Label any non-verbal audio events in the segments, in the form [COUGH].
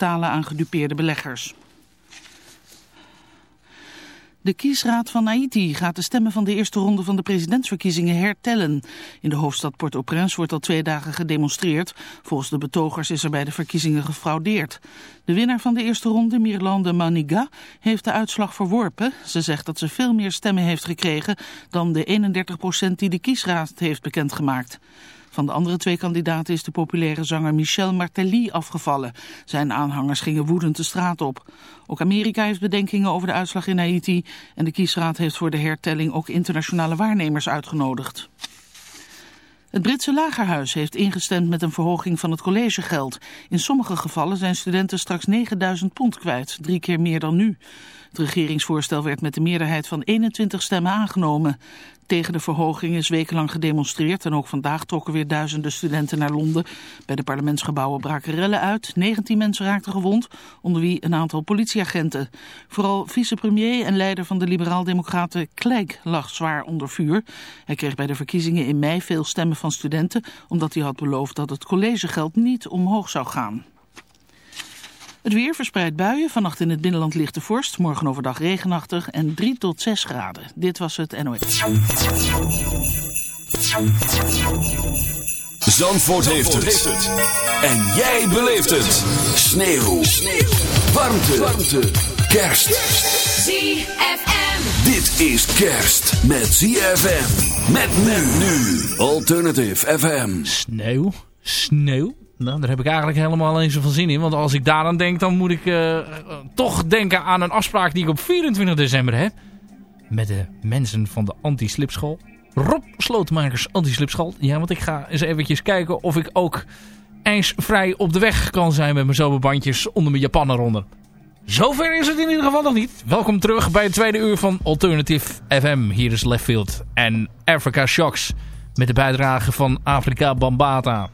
betalen aan gedupeerde beleggers. De kiesraad van Haiti gaat de stemmen van de eerste ronde van de presidentsverkiezingen hertellen. In de hoofdstad Port-au-Prince wordt al twee dagen gedemonstreerd. Volgens de betogers is er bij de verkiezingen gefraudeerd. De winnaar van de eerste ronde, Mirlande Maniga, heeft de uitslag verworpen. Ze zegt dat ze veel meer stemmen heeft gekregen dan de 31 procent die de kiesraad heeft bekendgemaakt. Van de andere twee kandidaten is de populaire zanger Michel Martelly afgevallen. Zijn aanhangers gingen woedend de straat op. Ook Amerika heeft bedenkingen over de uitslag in Haiti en de kiesraad heeft voor de hertelling ook internationale waarnemers uitgenodigd. Het Britse lagerhuis heeft ingestemd met een verhoging van het collegegeld. In sommige gevallen zijn studenten straks 9000 pond kwijt, drie keer meer dan nu. Het regeringsvoorstel werd met de meerderheid van 21 stemmen aangenomen. Tegen de verhoging is wekenlang gedemonstreerd en ook vandaag trokken weer duizenden studenten naar Londen. Bij de parlementsgebouwen braken rellen uit. 19 mensen raakten gewond, onder wie een aantal politieagenten. Vooral vicepremier en leider van de liberaal-democraten Clegg lag zwaar onder vuur. Hij kreeg bij de verkiezingen in mei veel stemmen van studenten, omdat hij had beloofd dat het collegegeld niet omhoog zou gaan. Het weer verspreidt buien. Vannacht in het binnenland ligt de vorst. Morgen overdag regenachtig en 3 tot 6 graden. Dit was het NOS. Zandvoort, heeft, het. En jij beleeft het. Sneeuw. Sneeuw. Warmte. Warmte. Kerst. ZFM. Dit is kerst met ZFM. Met men nu. Alternative FM. Sneeuw? Sneeuw? Nou, daar heb ik eigenlijk helemaal niet zoveel zin in. Want als ik daaraan denk, dan moet ik uh, toch denken aan een afspraak die ik op 24 december heb. Met de mensen van de anti-slipschool. Rob Slootmakers anti-slipschool. Ja, want ik ga eens eventjes kijken of ik ook ijsvrij op de weg kan zijn met mijn zomerbandjes onder mijn Japan eronder. Zover is het in ieder geval nog niet. Welkom terug bij het tweede uur van Alternative FM. Hier is Leftfield en Africa Shocks met de bijdrage van Afrika Bambata.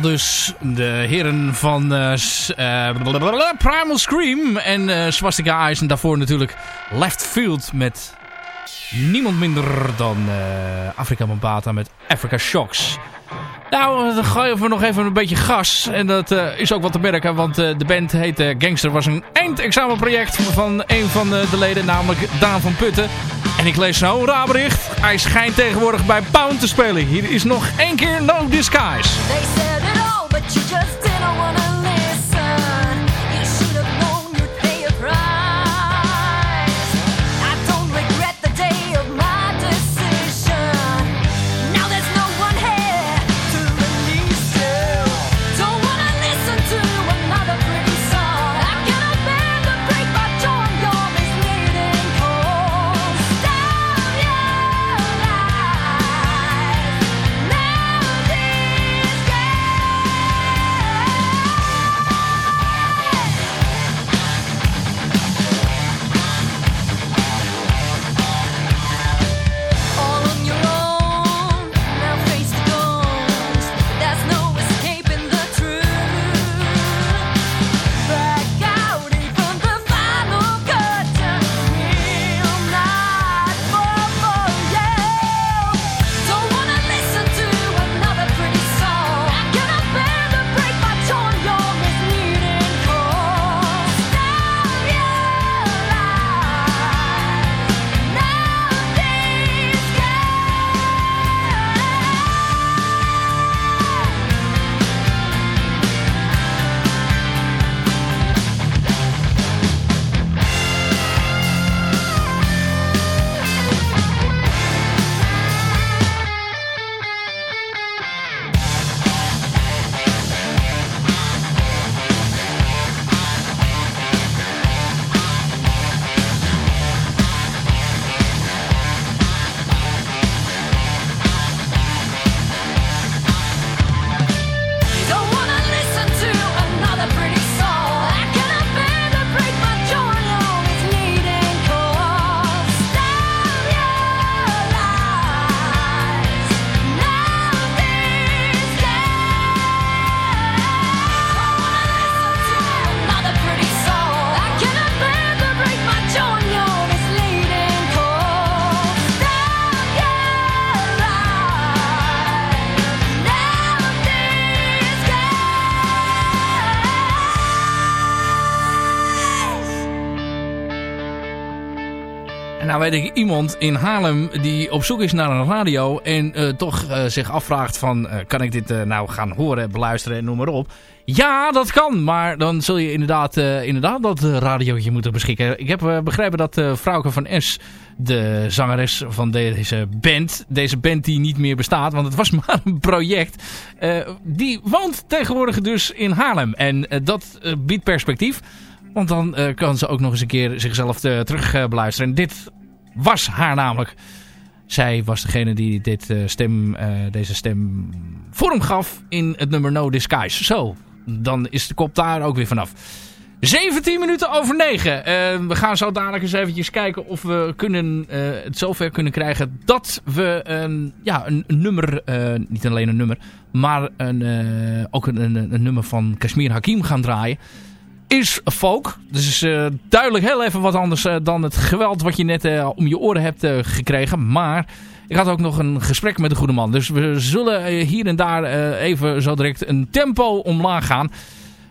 Dus de heren van uh, uh, Primal Scream en uh, Swastika Eyes. En daarvoor natuurlijk Left Field met niemand minder dan Afrika Mambata met Africa Shocks. Nou, dan gooien we nog even een beetje gas. En dat is ook wat te merken, want de band heet Gangster. was een eindexamenproject van een van de leden, namelijk Daan van Putten. En ik lees zo'n raar bericht. Hij schijnt tegenwoordig bij Pound te spelen. Hier is nog één keer No Disguise. Weet ik iemand in Haarlem die op zoek is naar een radio en uh, toch uh, zich afvraagt van uh, kan ik dit nou gaan horen, beluisteren en noem maar op. Ja, dat kan, maar dan zul je inderdaad, inderdaad dat radiootje moeten beschikken. Ik heb begrepen dat Vrouwke van S, de zangeres van deze band, deze band die niet meer bestaat, want het was [LAUGHS] maar een project, die woont tegenwoordig dus in Haarlem. En dat biedt perspectief. Want dan uh, kan ze ook nog eens een keer zichzelf uh, terug uh, beluisteren. En dit was haar namelijk. Zij was degene die dit, uh, stem, uh, deze stem vorm gaf in het nummer No Disguise. Zo, dan is de kop daar ook weer vanaf. 17 minuten over 9. Uh, we gaan zo dadelijk eens eventjes kijken of we kunnen, het zover kunnen krijgen dat we een, ja, een, een nummer, niet alleen een nummer, maar een, ook een, een, een nummer van Kashmir Hakim gaan draaien is folk. Dus uh, duidelijk heel even wat anders uh, dan het geweld wat je net uh, om je oren hebt gekregen. Maar ik had ook nog een gesprek met de goede man. Dus we zullen hier en daar even zo direct een tempo omlaag gaan.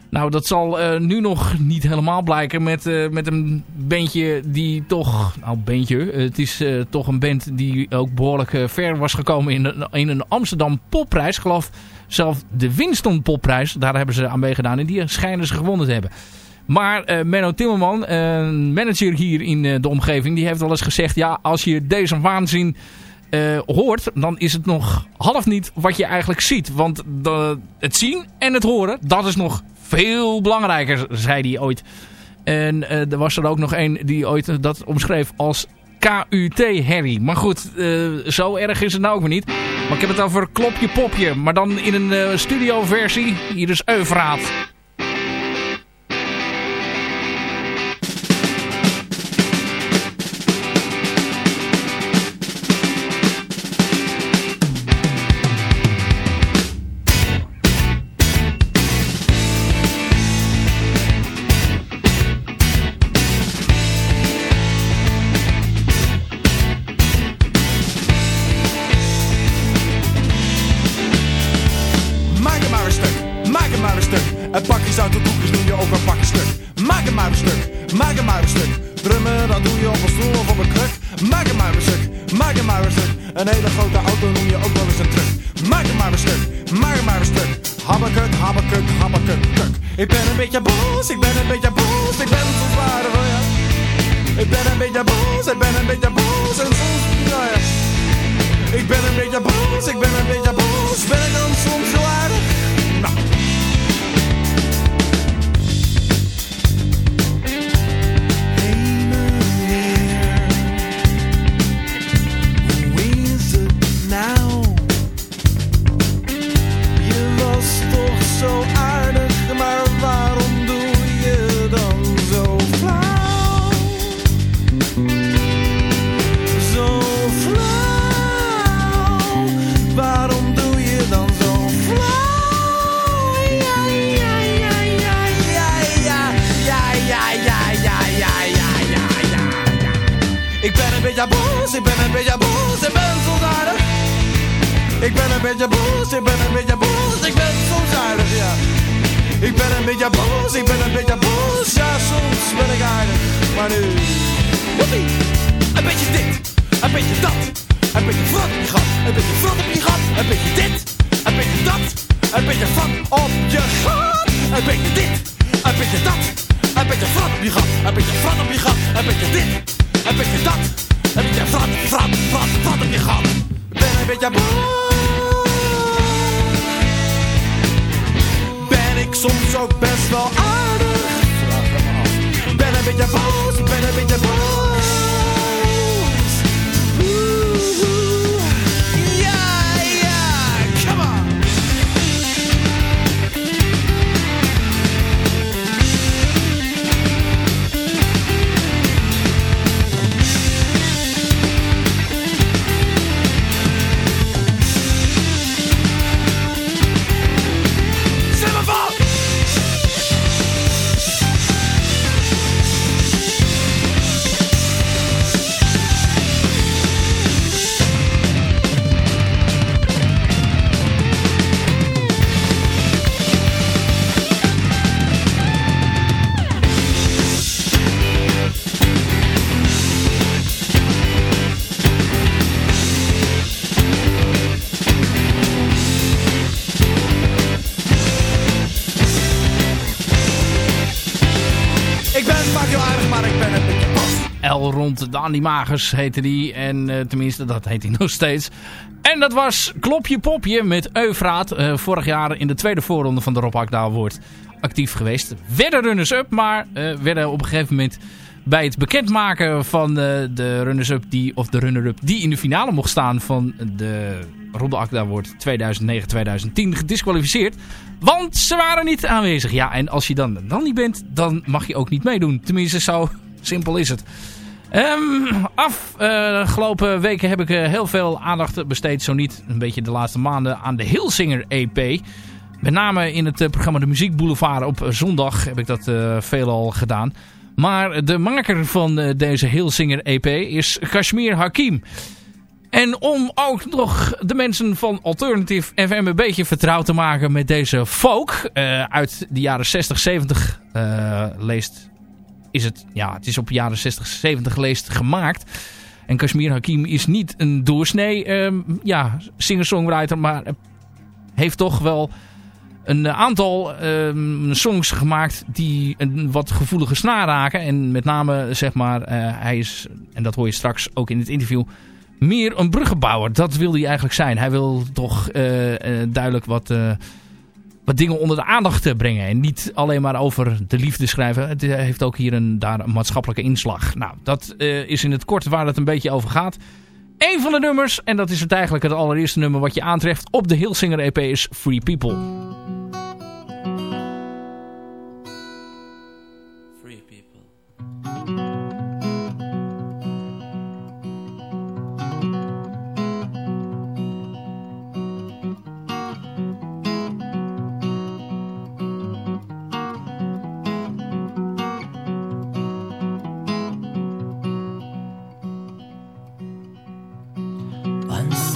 Nou, dat zal nu nog niet helemaal blijken met, met een bandje die toch... Nou, bandje. Het is toch een band die ook behoorlijk ver was gekomen in, in een Amsterdam popprijs. geloof Zelf de Winston Popprijs, daar hebben ze aan meegedaan. En die schijnen ze gewonnen te hebben. Maar uh, Menno Timmerman, een manager hier in uh, de omgeving, die heeft wel eens gezegd... ja, als je deze waanzin hoort, dan is het nog half niet wat je eigenlijk ziet. Want het zien en het horen, dat is nog veel belangrijker, zei hij ooit. En er was er ook nog een die ooit dat omschreef als KUT-herrie. Maar goed, zo erg is het nou ook niet. Maar ik heb het over Klopje Popje. Maar dan in een uh, studioversie. Hier is Euvraat. Doe je op een stoel of op een kruk. Maak hem maar een stuk, maak hem maar een stuk. Een hele grote auto noem je ook wel eens een truck. Maak hem maar een stuk, maak hem maar een stuk. Habbekuk, habbekuk, habbekuk, kuk. Ik ben een beetje boos, ik ben een beetje boos. Ik ben zo zwaar je. Ik ben een beetje boos, ik ben een beetje boos. En soms, nou ja. Ik ben een beetje boos, ik ben een beetje boos. Ben ik dan soms zo aardig? Nou. Ik ben een beetje boos, ik ben aardig. Ik ben een beetje boos, ik ben een beetje boos, ik ben soms ja. Ik ben een beetje boos, ik ben een beetje boos, ja soms ben ik aardig, maar nu... Joepie, een beetje dit, een beetje dat, een beetje vrat op je gat, een beetje vrat op je gat, een beetje dit, een beetje dat, een beetje vrat op je gat, een beetje dit, een beetje dat, een beetje vrat op je gat, een beetje vrat op je gat, een beetje dit, een beetje dat, een beetje vrat, vrat, vrat, vrat op je gat. Ben een beetje boos. Ben ik soms ook best wel aardig? Ben een beetje boos, ben een beetje boos. Rond de Animagers heette die. En eh, tenminste, dat heet hij [LAUGHS] nog steeds. En dat was Klopje Popje met Eufraat. eh, vorig jaar in de tweede voorronde van de Rob wordt actief geweest. Werden runners-up, maar eh, werden op een gegeven moment... bij het bekendmaken van de runners-up die, of de runner-up die in de finale mocht staan van de Ronde Akda wordt 2009-2010 gedisqualificeerd. Want ze waren niet aanwezig. Ja, en als je dan, dan niet bent, dan mag je ook niet meedoen. Tenminste, zo simpel is het. Ehm, afgelopen weken heb ik eh, heel veel aandacht besteed, zo niet een beetje de laatste maanden, aan de Hilsinger EP. Met name in het eh, programma De Muziek Boulevard op zondag heb ik dat eh, veelal gedaan. Maar de maker van deze Hilsinger EP is Kashmir Hakim. En om ook nog de mensen van Alternative FM een beetje vertrouwd te maken met deze folk uit de jaren 60, 70 eh, leest is het, ja, het is op jaren 60, 70 geleest gemaakt. En Kashmir Hakim is niet een doorsnee ehm, ja, singer-songwriter, maar heeft toch wel een aantal ehm, songs gemaakt die een wat gevoelige snaar raken. En met name, zeg maar, eh, hij is, en dat hoor je straks ook in het interview, meer een bruggenbouwer. Dat wil hij eigenlijk zijn. Hij wil toch eh, eh, duidelijk wat, wat dingen onder de aandacht eh, brengen. En niet alleen maar over de liefde schrijven. Het eh, heeft ook hier een, daar een maatschappelijke inslag. Nou, dat eh, is in het kort waar het een beetje over gaat. Eén van de nummers, en dat is het eigenlijk het allereerste nummer wat je aantreft op de Hilsinger EP is Free People.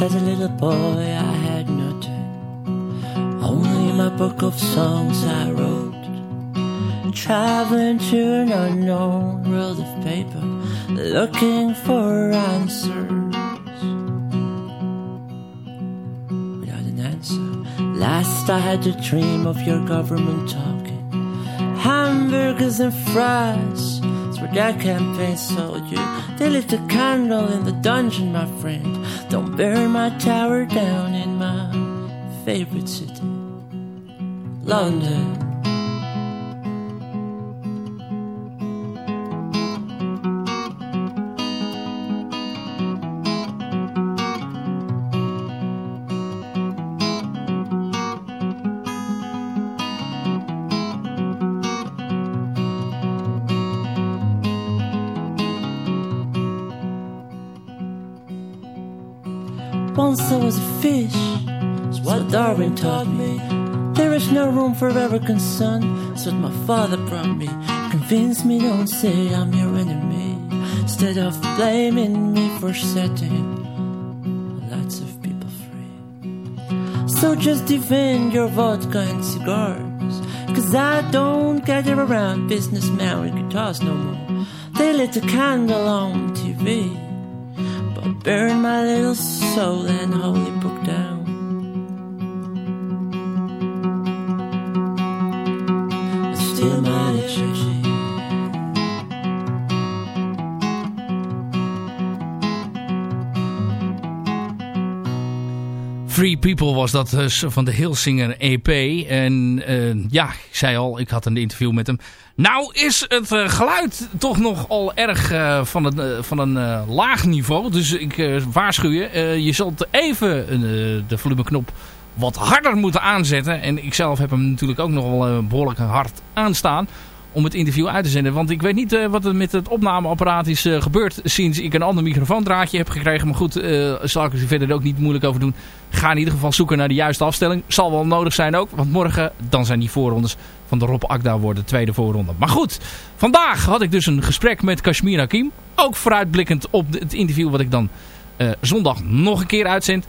As a little boy I had no turn Only my book of songs I wrote traveling to an unknown world of paper, looking for answers. Without an answer, last I had a dream of your government talking, hamburgers and fries. It's where their campaign sold you. They lit a candle in the dungeon, my friend. Don't burn my tower down in my favorite city, London. Room son, that's what my father brought me. Convince me, don't say I'm your enemy. Instead of blaming me for setting lots of people free. So just defend your vodka and cigars. Cause I don't gather around businessmen with guitars no more. They lit a candle on TV but burn my little soul and holy People was dat dus van de Hilsinger EP. En eh, ja, ik zei al, ik had een interview met hem. Nou is het eh, geluid toch nogal erg van, eh, van een laag niveau. Dus ik waarschuw je. je zult even de volumeknop wat harder moeten aanzetten. En ik zelf heb hem natuurlijk ook nogal eh, behoorlijk hard aanstaan. Om het interview uit te zenden. Want ik weet niet eh, wat er met het opnameapparaat is eh, gebeurd. Sinds ik een ander microfoondraadje heb gekregen. Maar goed, eh, zal ik er verder ook niet moeilijk over doen. Ga in ieder geval zoeken naar de juiste afstelling. Zal wel nodig zijn ook. Want morgen dan zijn die voorrondes van de Rob Akda worden. De tweede voorronde. Maar goed, vandaag had ik dus een gesprek met Kashmir Hakim. Ook vooruitblikkend op het interview wat ik dan zondag nog een keer uitzend.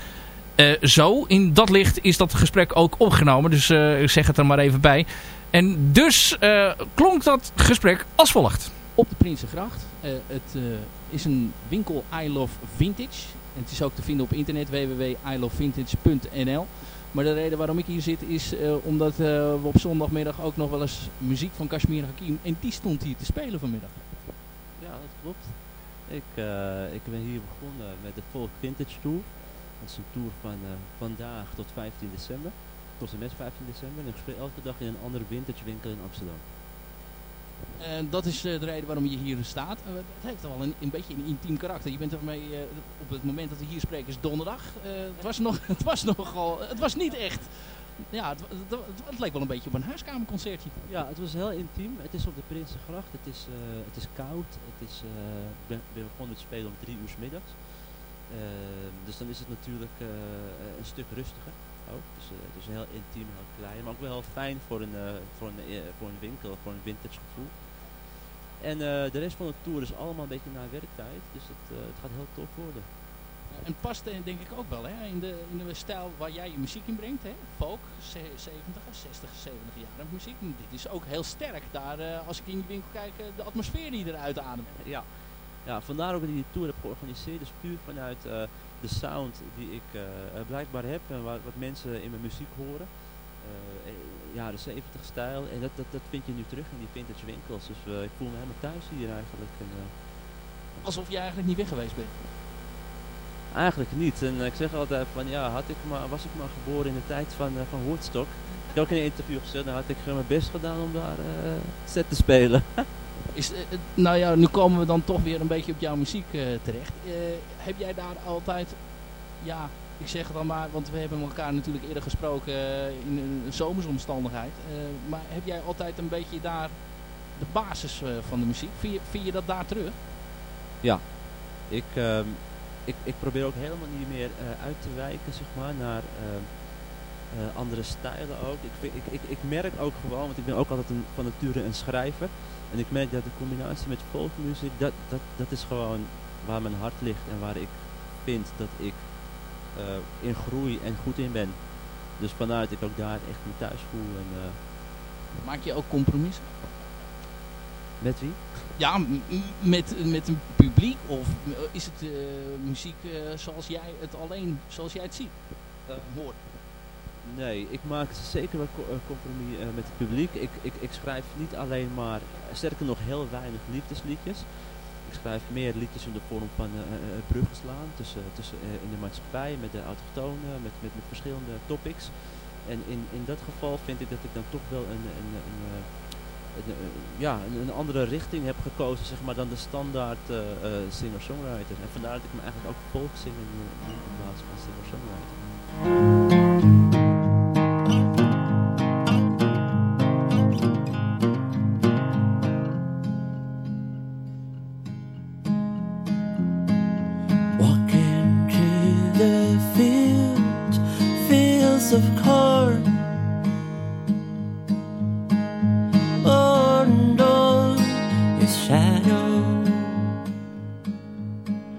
Zo, in dat licht is dat gesprek ook opgenomen. Dus ik zeg het er maar even bij. En dus eh, klonk dat gesprek als volgt. op de Prinsengracht. Eh, het eh, is een winkel I Love Vintage. En het is ook te vinden op internet www.ilovevintage.nl. Maar de reden waarom ik hier zit is eh, omdat eh, we op zondagmiddag ook nog wel eens muziek van Kashmir Hakim. En die stond hier te spelen vanmiddag. Ja, dat klopt. Ik, eh, ik ben hier begonnen met de Folk Vintage Tour. Dat is een tour van eh, vandaag tot 15 december. Tot en met 15 december. En ik speel elke dag in een andere vintage winkel in Amsterdam. En dat is eh, de reden waarom je hier staat. Eh, het heeft wel een, een beetje een intiem karakter. Je bent ermee eh, op het moment dat we hier spreken is donderdag. Het was nog, [LAUGHS] het was nogal, het was niet echt. Ja, het, het, het- het leek wel een beetje op een huiskamerconcertje. Ja, het was heel intiem. Het is op de Prinsengracht. Het is, het is koud. Het is, ik ben, ben begonnen met spelen om drie uur 's middags. Dus dan is het natuurlijk een stuk rustiger ook. Dus het is heel intiem, heel klein. Maar ook wel heel fijn voor een, eh, voor een, eh, voor een winkel, voor een vintage gevoel. En de rest van de tour is allemaal een beetje na werktijd. Dus het, het gaat heel tof worden. En past denk ik ook wel hè, in, de, in de stijl waar jij je muziek in brengt. Hè? Folk, ze- 70, 60, 70 jaar muziek. En Dit is ook heel sterk daar, als ik in je winkel kijk, de atmosfeer die eruit ademt. Ja. ja, vandaar ook dat ik die tour heb georganiseerd. Dus puur vanuit de sound die ik eh, eh, blijkbaar heb en wat, wat mensen in mijn muziek horen. Eh, ja, de 70 stijl. En dat, dat, dat vind je nu terug in die vintage winkels. Dus ik voel me helemaal thuis hier eigenlijk. En, Alsof je eigenlijk niet weg geweest bent. eigenlijk niet. En ik zeg altijd van ja, had ik maar, was ik maar geboren in de tijd van, van Woodstock. Ik heb ook in een interview gezegd, dan had ik mijn best gedaan om daar set te spelen. [LAUGHS] Is, eh, eh, nou ja, nu komen we dan toch weer een beetje op jouw muziek eh, terecht. Heb jij daar altijd, ja, ik zeg het dan maar, want we hebben elkaar natuurlijk eerder gesproken in een zomersomstandigheid. Maar heb jij altijd een beetje daar de basis van de muziek? Vind je, vind je dat daar terug? Ik, ehm, ik, ik probeer ook helemaal niet meer uit te wijken, zeg maar, naar ehm, eh, andere stijlen ook. Ik, ik, ik, merk ook gewoon, want ik ben ook altijd van nature een schrijver. En ik merk dat de combinatie met folkmuziek, dat, dat, dat is gewoon waar mijn hart ligt en waar ik vind dat ik eh, in groei en goed in ben. Dus vanuit ik ook daar echt me thuis voel. En, eh, Maak je ook compromissen? Met wie? Ja, met, met een publiek of eh, is het muziek zoals jij het alleen, zoals jij het ziet, hoort? Nee, ik maak zeker wel eh, compromis eh, met het publiek. Ik, ik, ik schrijf niet alleen maar, sterker nog heel weinig liefdesliedjes. Ik schrijf meer liedjes in de vorm van eh eh, bruggen slaan tussen, tussen, in de maatschappij, met de autochtonen, met, met, met verschillende topics. En in, in dat geval vind ik dat ik dan toch wel een, een, een, ja, een, andere richting heb gekozen zeg maar, dan de standaard singer-songwriter. En vandaar dat ik me eigenlijk ook volkszingen noem in plaats van singer-songwriter. Fields of corn. On on its shadow,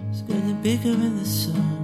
it's getting bigger in the sun.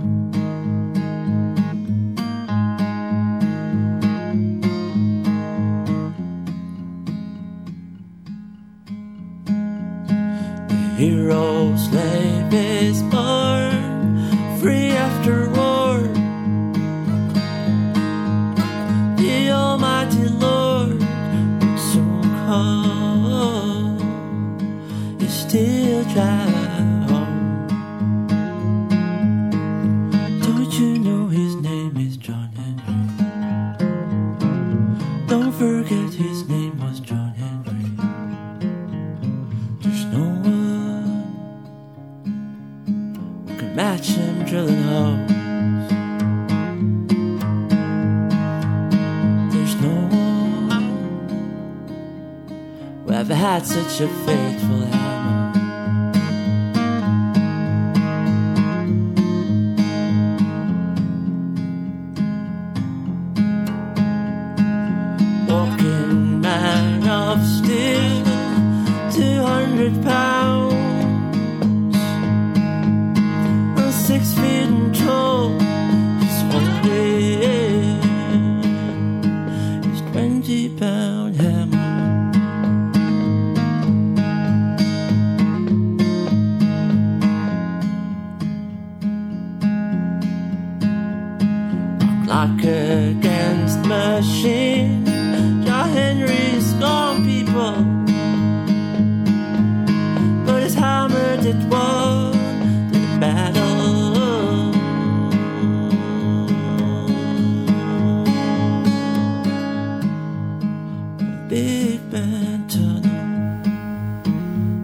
Big Tunnel.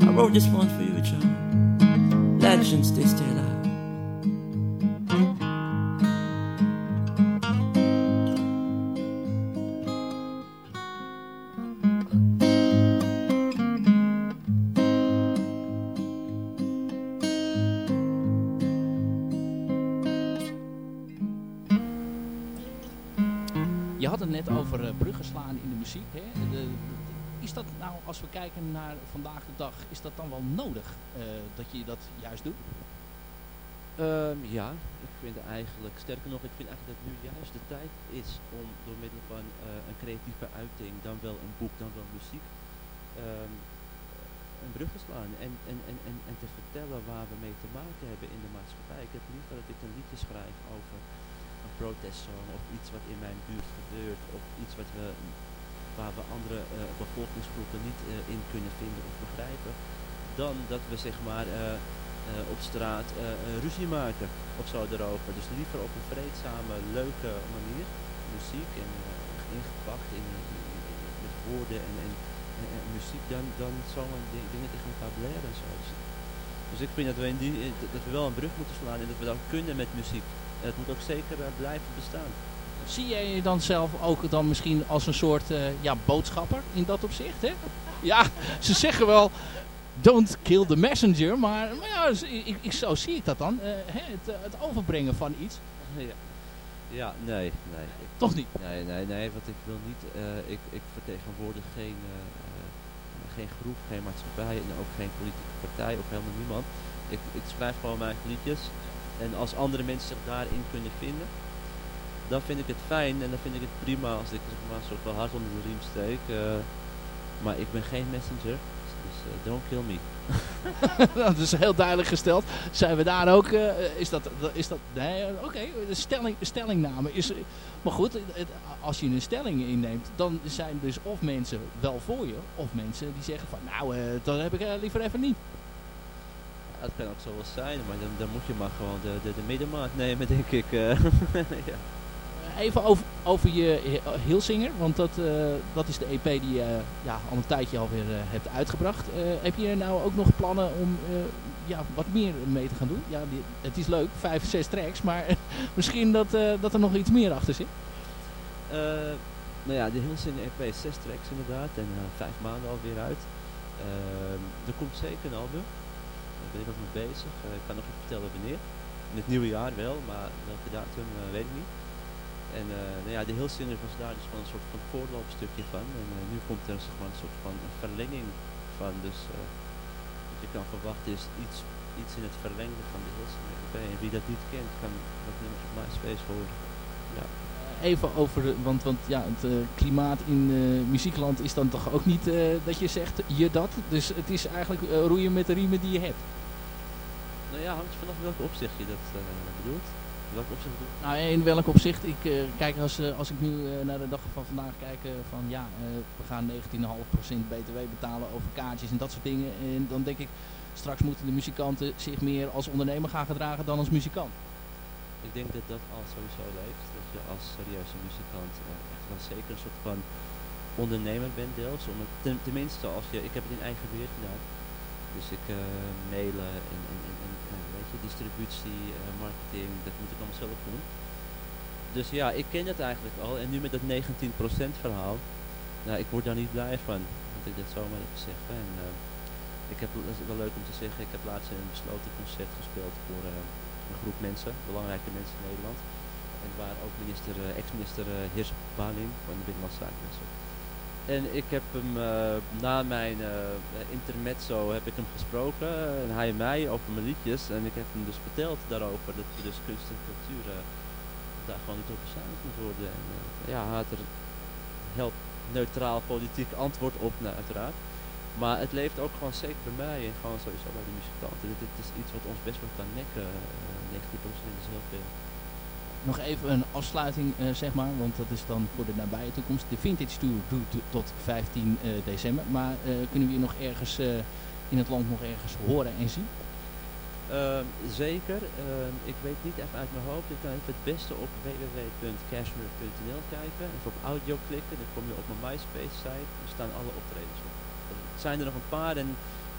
I wrote this one for you, John. Legends, they stay alive. Je had het net over eh, bruggen slaan in de muziek. Hè? Als we kijken naar vandaag de dag, is dat dan wel nodig eh, dat je dat juist doet? Ehm, ja, ik vind eigenlijk, sterker nog, ik vind eigenlijk dat nu juist de tijd is om door middel van eh, een creatieve uiting, dan wel een boek, dan wel muziek, ehm, een brug te slaan en, en, en, en, en te vertellen waar we mee te maken hebben in de maatschappij. Ik heb liever dat ik een liedje schrijf over een protestsong of iets wat in mijn buurt gebeurt of iets wat we, waar we andere eh, bevolkingsgroepen niet eh, in kunnen vinden of begrijpen, dan dat we zeg maar eh, op straat ruzie maken of zo erover. Dus liever op een vreedzame, leuke manier, muziek en ingepakt in, in- met woorden en, en, muziek, dan, dan zo'n ding, dingen tegen elkaar blaren en zo. Dus, ik vind dat we, dat- dat we wel een brug moeten slaan en dat we dat kunnen met muziek. En het moet ook zeker blijven bestaan. Zie jij je dan zelf ook dan misschien als een soort eh, ja, boodschapper in dat opzicht? Hè? Ja, ze zeggen wel, don't kill the messenger, maar, maar ja, z- ik, ik, zo zie ik dat dan. eh, hè, het, eh, het overbrengen van iets. Ja, ja nee, nee. Ik, Toch niet? Nee, nee, nee, want ik wil niet, ik, ik vertegenwoordig geen, geen groep, geen maatschappij en ook geen politieke partij of helemaal niemand. Ik, ik schrijf gewoon mijn eigen liedjes en als andere mensen zich daarin kunnen vinden, dan vind ik het fijn en dan vind ik het prima als ik zeg maar, soort van hart onder de riem steek. eh, maar ik ben geen messenger, dus eh, don't kill me. [LAUGHS] dat is heel duidelijk gesteld. Zijn we daar ook... eh, is dat... Is dat nee, oké. de stelling, stellingname is... Maar goed, het- als je een stelling inneemt... dan zijn dus of mensen wel voor je... of mensen die zeggen van... nou, dat heb ik liever even niet. Ja, het kan ook zo wel zijn, maar dan, dan moet je maar gewoon de, de, de middenmaat nemen, denk ik. [LAUGHS] ja. Even over, over je eh, Hilsinger, want dat, eh, dat is de EP die je ja, al een tijdje alweer eh, hebt uitgebracht. Eh, heb je nou ook nog plannen om eh, ja, wat meer mee te gaan doen? Ja, die- het is leuk, vijf, zes tracks, maar [LAUGHS] misschien dat, eh, dat er nog iets meer achter zit. Eh, nou ja, de Hilsinger EP is zes tracks inderdaad en eh, vijf maanden alweer uit. Er komt zeker een album. Ben ik ook mee bezig. Eh, ik kan nog niet vertellen wanneer. In het nieuwe jaar wel, maar welke datum eh, weet ik niet. En eh, nou ja, de Hilsinger was daar dus gewoon een soort van voorloopstukje van. En eh, nu komt er zeg maar, een soort van verlenging van. Dus eh, wat je kan verwachten is iets, iets in het verlengde van de Hilsinger EP. En wie dat niet kent, kan dat nummers op MySpace horen. Even over, de- want, want ja, het klimaat in muziekland is dan toch ook niet dat je zegt je dat. Dus het is eigenlijk roeien met de riemen die je hebt. Nou ja, hangt vanaf welke opzicht je dat bedoelt. Welke opzicht Nou, in welk opzicht? Ik eh, kijk als, eh, als ik nu eh, naar de dag van vandaag kijk van ja, we gaan 19,5% btw betalen over kaartjes en dat soort dingen. En dan denk ik, straks moeten de muzikanten zich meer als ondernemer gaan gedragen dan als muzikant. Ik denk dat dat al sowieso leeft. Dat je als serieuze muzikant echt wel zeker een soort van ondernemer bent deels. Om het, ten- tenminste, als je, ik heb het in eigen beheer gedaan. Dus ik eh, mailen en, en, en, en, weet je, distributie, eh, marketing, dat moet ik allemaal zelf doen. Dus ja, ik ken het eigenlijk al. En nu met dat 19% verhaal, nou, ik word daar niet blij van. Dat ik dat zomaar heb gezegd. En, eh, ik heb, dat is wel leuk om te zeggen, ik heb laatst een besloten concert gespeeld voor een groep mensen, belangrijke mensen in Nederland. En waar ook minister, ex-minister Heers Baling van de Binnenlandse Zaken. En ik heb hem eh, na mijn eh, intermezzo heb ik hem gesproken en hij mij over mijn liedjes. En ik heb hem dus verteld daarover dat je dus kunst en cultuur eh, daar gewoon niet op bezuinigd moet worden. En, eh, ja, hij had er een heel neutraal politiek antwoord op, nou, uiteraard. Maar het leeft ook gewoon zeker bij mij en gewoon sowieso bij de muzikanten. Dit, dit is iets wat ons best wel kan nekken. eh 19% is heel veel. Nog even een afsluiting, eh, zeg maar, want dat is dan voor de nabije toekomst. De Vintage Tour tot 15 eh, december, maar eh, kunnen we je nog ergens in het land nog ergens horen en zien? Ehm, zeker. Ehm, ik weet niet even uit mijn hoofd. Je kan even het beste op www.cashmere.nl kijken. Even op audio klikken. Dan kom je op mijn MySpace site. Er staan alle optredens op. Er zijn er nog een paar. En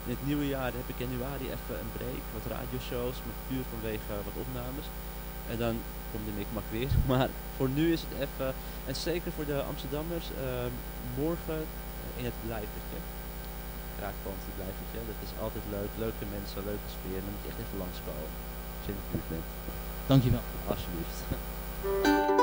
in het nieuwe jaar heb ik in januari even een break. Wat radioshows. Maar puur vanwege wat opnames. En dan komt de mikmak weer. Maar voor nu is het even. En zeker voor de Amsterdammers. ehm, morgen in het blijvertje. Kraakpand het blijvertje. Dat is altijd leuk. Leuke mensen, leuke sfeer. Dan moet je echt even langskomen. Als je in de buurt bent. Dankjewel. Alsjeblieft. [LAUGHS]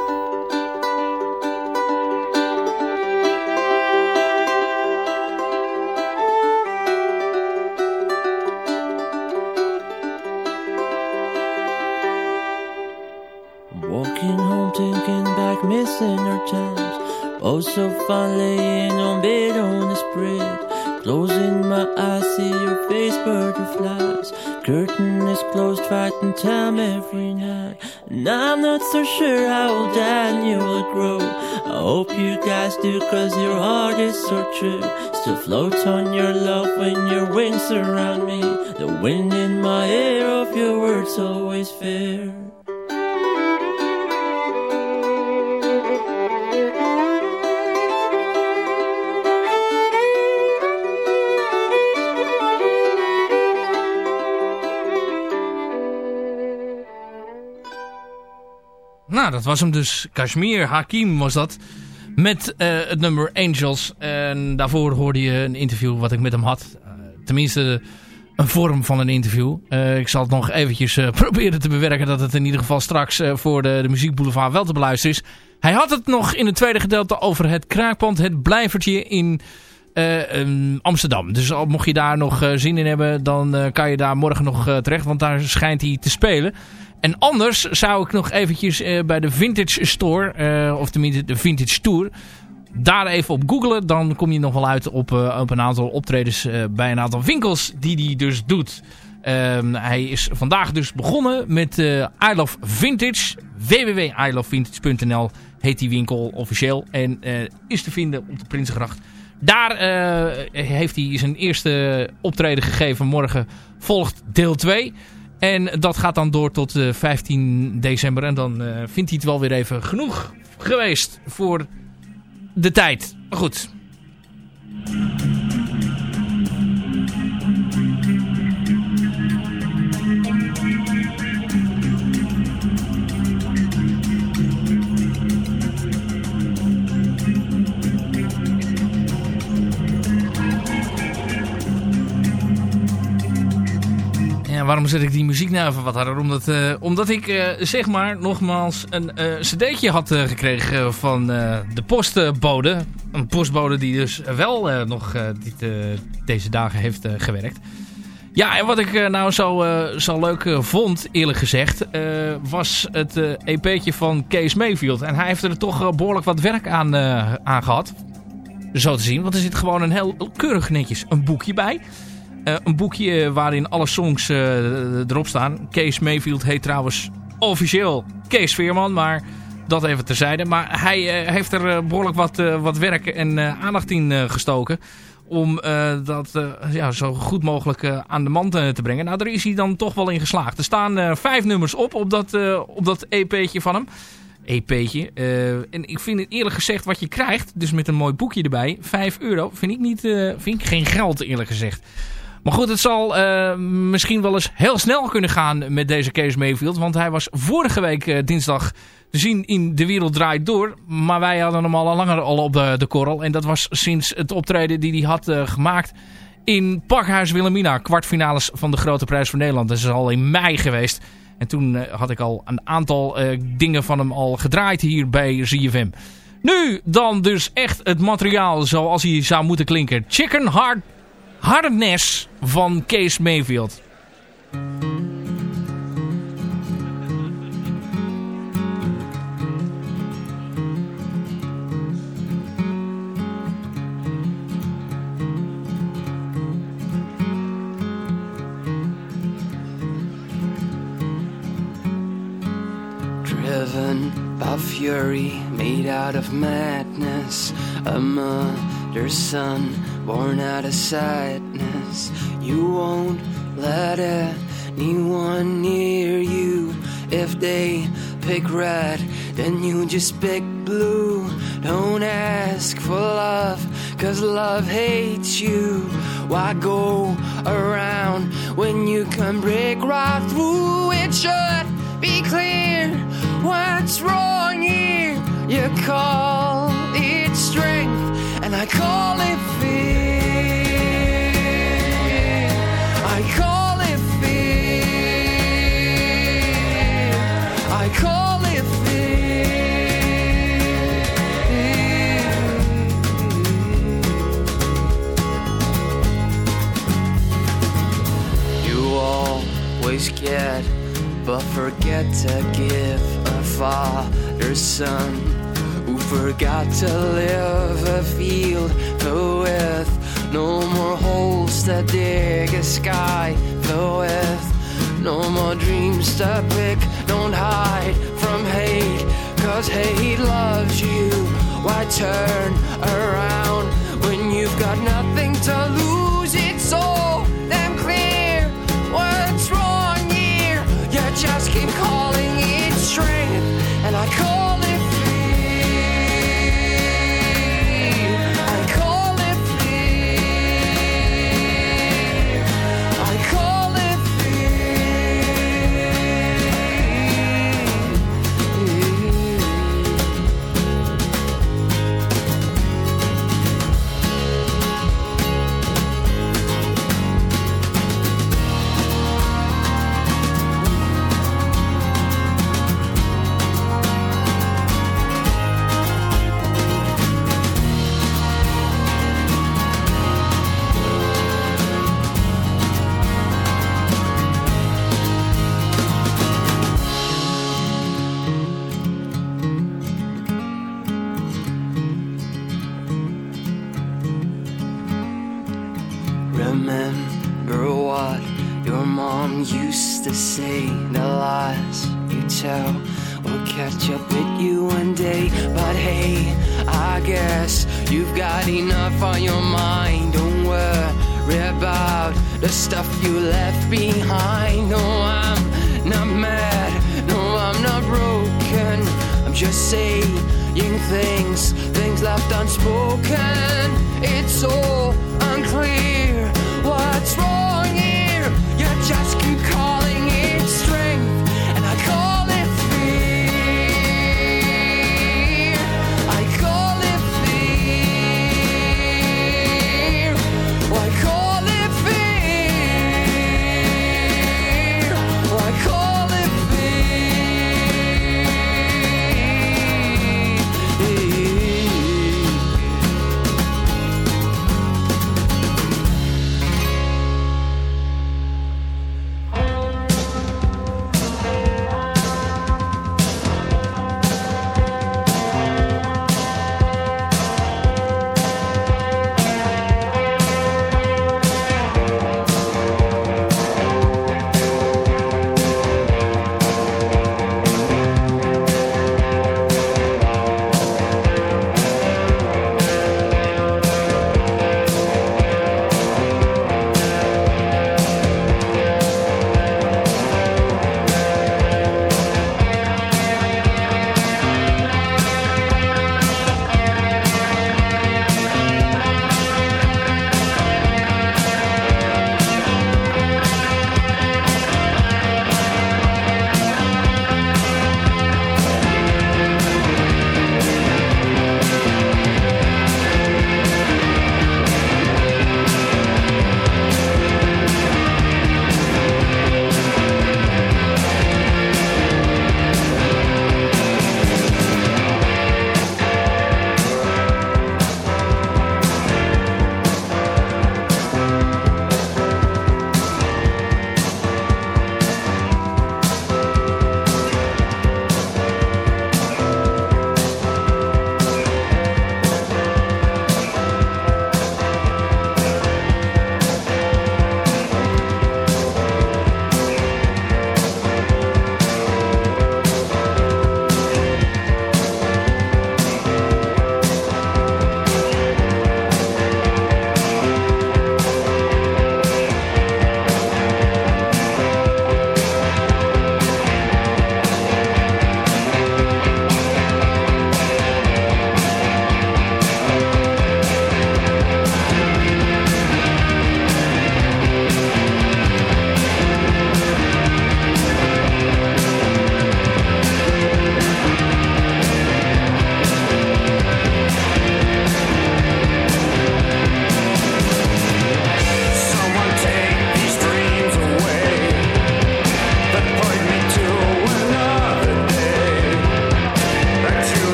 walking home, thinking back, missing our times. Oh, so fun laying on bed on the spread. Closing my eyes, see your face, butterflies. Curtain is closed, fighting time every night. And I'm not so sure how you will grow. I hope you guys do, cause your heart is so true. Still floats on your love when your wings surround me. The wind in my hair of your words always fair. Dat was hem dus. Kashmir Hakim was dat. Met eh, het nummer Angels. En daarvoor hoorde je een interview wat ik met hem had. Eh, tenminste, een vorm van een interview. Eh, ik zal het nog eventjes [LAUGHS] proberen te bewerken... dat het in ieder geval straks voor de, de Muziekboulevard wel te beluisteren is. Hij had het nog in het tweede gedeelte over het kraakpand. Het blijvertje in eh, ehm, Amsterdam. Dus al mocht je daar nog zin in hebben... dan kan je daar morgen nog terecht. Want daar schijnt hij te spelen. En anders zou ik nog eventjes eh, bij de Vintage Store, eh, of tenminste de Vintage Tour, daar even op googlen. Dan kom je nog wel uit op, eh, een aantal optredens bij een aantal winkels die hij dus doet. Ehm, hij is vandaag dus begonnen met I Love Vintage. www.ilovevintage.nl heet die winkel officieel. En is te vinden op de Prinsengracht. Daar heeft hij zijn eerste optreden gegeven. Morgen volgt deel 2. En dat gaat dan door tot 15 december. En dan vindt hij het wel weer even genoeg geweest voor de tijd. Maar goed. waarom zet ik die muziek nou even wat harder? Omdat, uh, omdat ik uh, zeg maar nogmaals een uh, cd'tje had gekregen van de postbode. Een postbode die dus wel nog dit, deze dagen heeft gewerkt. Ja, en wat ik nou zo, zo leuk vond, eerlijk gezegd, was het EP'tje van Kees Mayfield. En hij heeft er toch behoorlijk wat werk aan, aan gehad. Zo te zien, want er zit gewoon een heel keurig netjes een boekje bij. Uh, een boekje waarin alle songs uh, erop staan. Kees Mayfield heet trouwens officieel Kees Veerman, maar dat even terzijde. Maar hij heeft er behoorlijk wat, wat werk en aandacht in gestoken. Om dat ja, zo goed mogelijk aan de man te, te, brengen. Nou, daar is hij dan toch wel in geslaagd. Er staan vijf nummers op, op dat, op dat EP'tje van hem. EP'tje. en ik vind het eerlijk gezegd wat je krijgt, dus met een mooi boekje erbij, 5 euro, vind ik, niet, vind ik geen geld eerlijk gezegd. Maar goed, het zal uh, misschien wel eens heel snel kunnen gaan met deze Kees Mayfield. Want hij was vorige week uh, dinsdag te zien in De Wereld Draait Door. Maar wij hadden hem al langer al op de, de korrel. En dat was sinds het optreden die hij had uh, gemaakt in Pakhuis Wilhelmina. Kwartfinales van de Grote Prijs van Nederland. Dat is al in mei geweest. En toen had ik al een aantal dingen van hem al gedraaid hier bij ZFM. Nu dan dus echt het materiaal zoals hij zou moeten klinken. Chicken Heart Hardness van Kees Mayfield. Fury, made out of madness, a mother's son born out of sadness. You won't let anyone near you. If they pick red, then you just pick blue. Don't ask for love, cause love hates you. Why go around when you can break right through? It should be clear what's wrong here. You call it strength, and I call it fear. I call it fear. I call it fear. You always get, but forget to give a father's son forgot to live a field filled with no more holes to dig, a sky filled with no more dreams to pick. Don't hide from hate, cause hate loves you. Why turn around when you've got nothing to lose? It's all damn clear. What's wrong here? You just keep calling it strength, and I call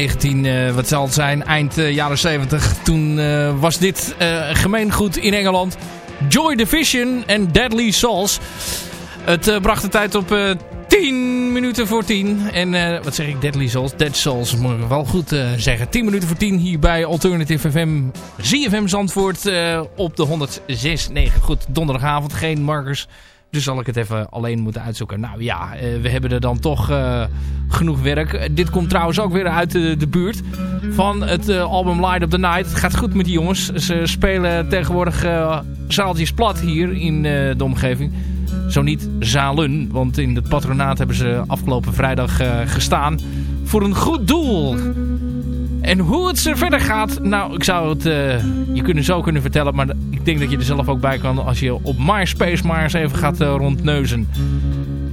19, eh, wat zal het zijn, eind eh, jaren 70. Toen eh, was dit gemeengoed in Engeland. Joy Division en Deadly Souls. Het bracht de tijd op eh 10 minuten voor 10. En wat zeg ik, Deadly Souls? Dead Souls moet ik wel goed zeggen. 10 minuten voor 10 hier bij Alternative FM. ZFM Zandvoort op de 106.9. Goed, donderdagavond, geen markers. Dus zal ik het even alleen moeten uitzoeken. Nou ja, eh, we hebben er dan toch eh, genoeg werk. Eh, dit komt trouwens ook weer uit de, de buurt van het eh, album Light of the Night. Het gaat goed met die jongens. Ze spelen tegenwoordig eh, zaaltjes plat hier in eh, de omgeving. Zo niet zalen, want in het patronaat hebben ze afgelopen vrijdag eh, gestaan voor een goed doel. En hoe het er verder gaat, nou, ik zou het eh, je kunnen zo kunnen vertellen, maar ik denk dat je er zelf ook bij kan als je op MySpace maar eens even gaat eh, rondneuzen.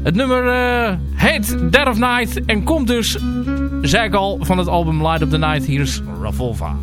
Het nummer eh, heet Dead of Night en komt dus, zei ik al, van het album Light of the Night. Hier is Ravolva.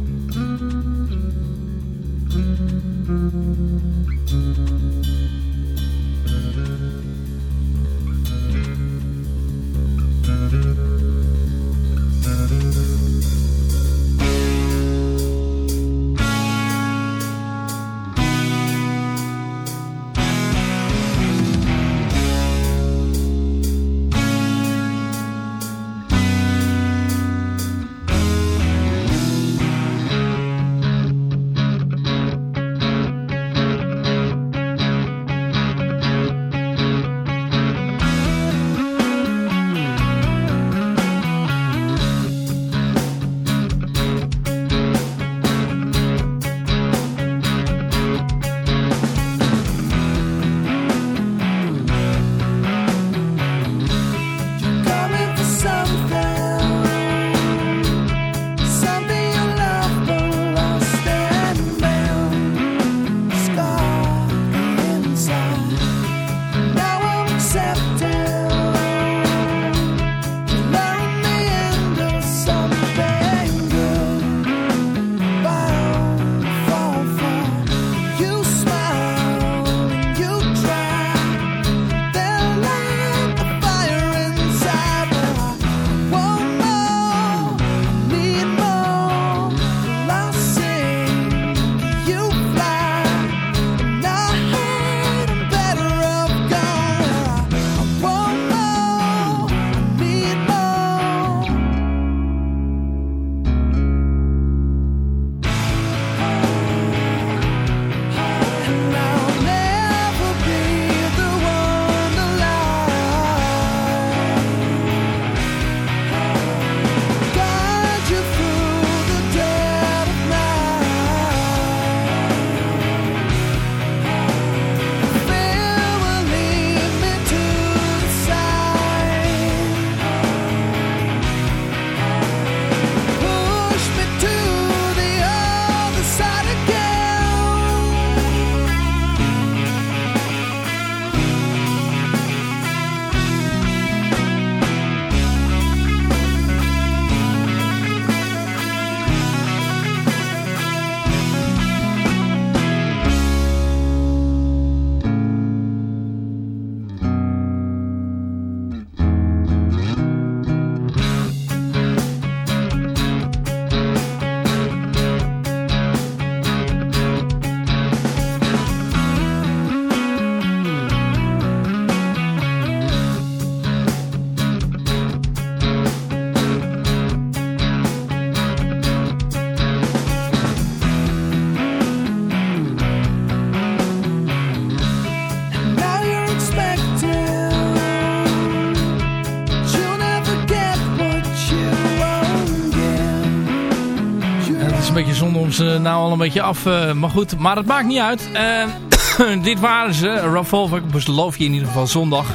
Nou al een beetje af... eh, maar goed, maar het maakt niet uit. Eh, [COUGHS] dit waren ze, Revolver. Ik beloof je in ieder geval zondag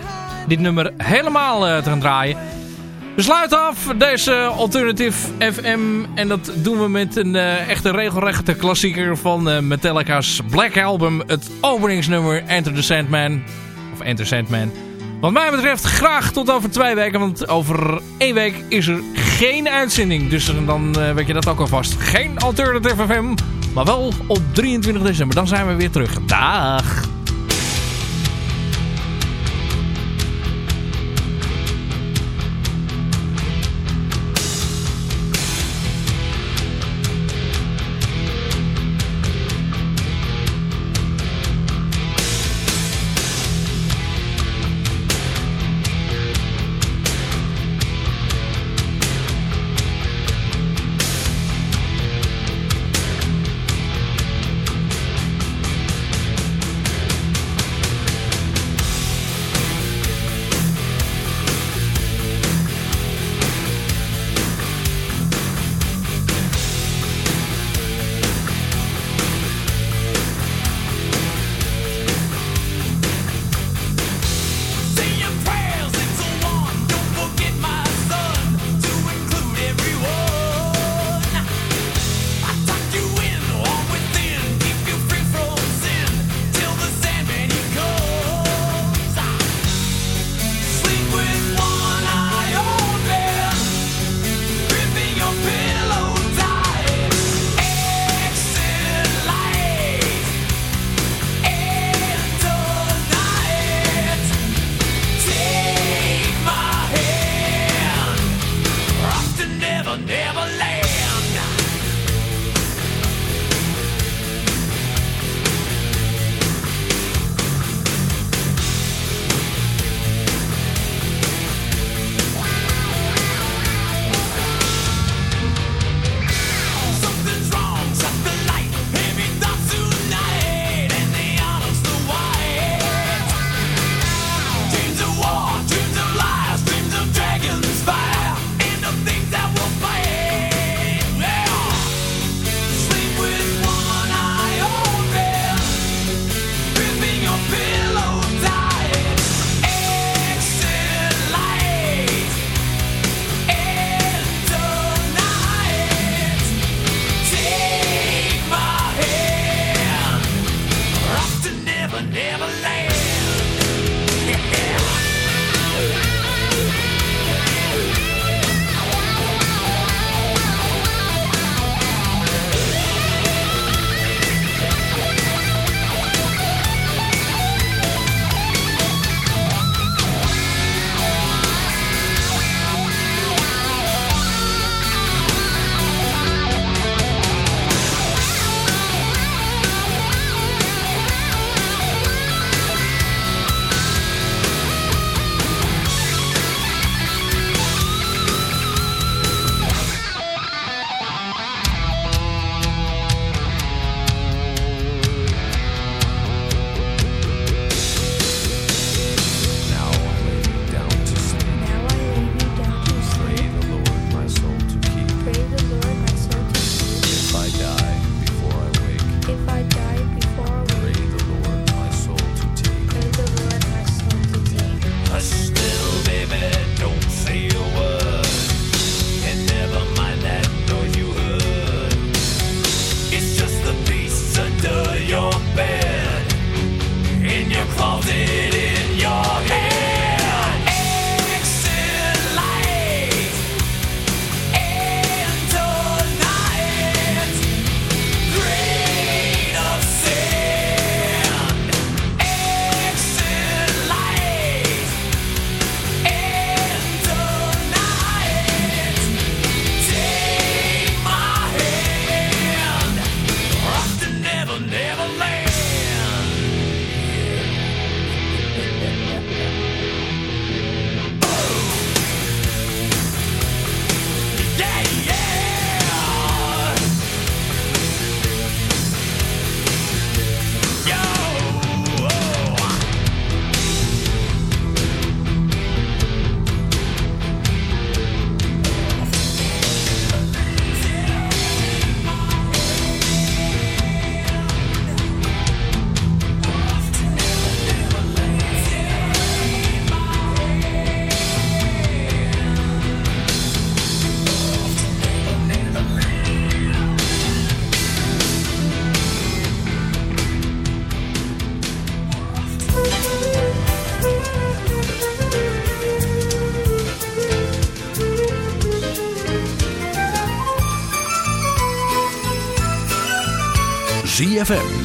dit nummer helemaal eh, te gaan draaien. We sluiten af deze Alternative FM. En dat doen we met een eh, echte regelrechte klassieker van eh, Metallica's Black Album. Het openingsnummer Enter the Sandman. Of Enter Sandman. Wat mij betreft graag tot over twee weken. Want over één week is er geen uitzending. Dus dan eh, weet je dat ook alvast. Geen Alternative FM. Maar wel op 23 december. Dan zijn we weer terug. Dag.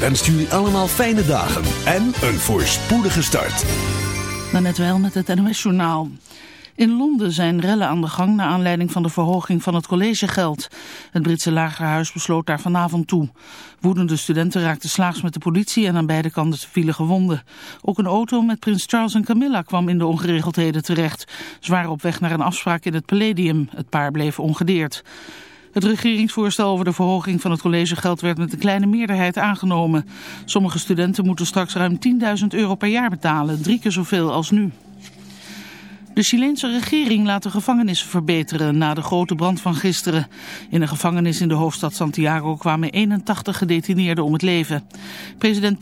Wenst jullie allemaal fijne dagen en een voorspoedige start. Daarnet wel met het NOS-journaal. In Londen zijn rellen aan de gang naar aanleiding van de verhoging van het collegegeld. Het Britse lagerhuis besloot daar vanavond toe. Woedende studenten raakten slaags met de politie en aan beide kanten vielen gewonden. Ook een auto met prins Charles en Camilla kwam in de ongeregeldheden terecht. Waren op weg naar een afspraak in het Palladium. Het paar bleef ongedeerd. Het regeringsvoorstel over de verhoging van het collegegeld werd met een kleine meerderheid aangenomen. Sommige studenten moeten straks ruim 10.000 euro per jaar betalen, drie keer zoveel als nu. De Chileense regering laat de gevangenissen verbeteren na de grote brand van gisteren. In een gevangenis in de hoofdstad Santiago kwamen 81 gedetineerden om het leven. President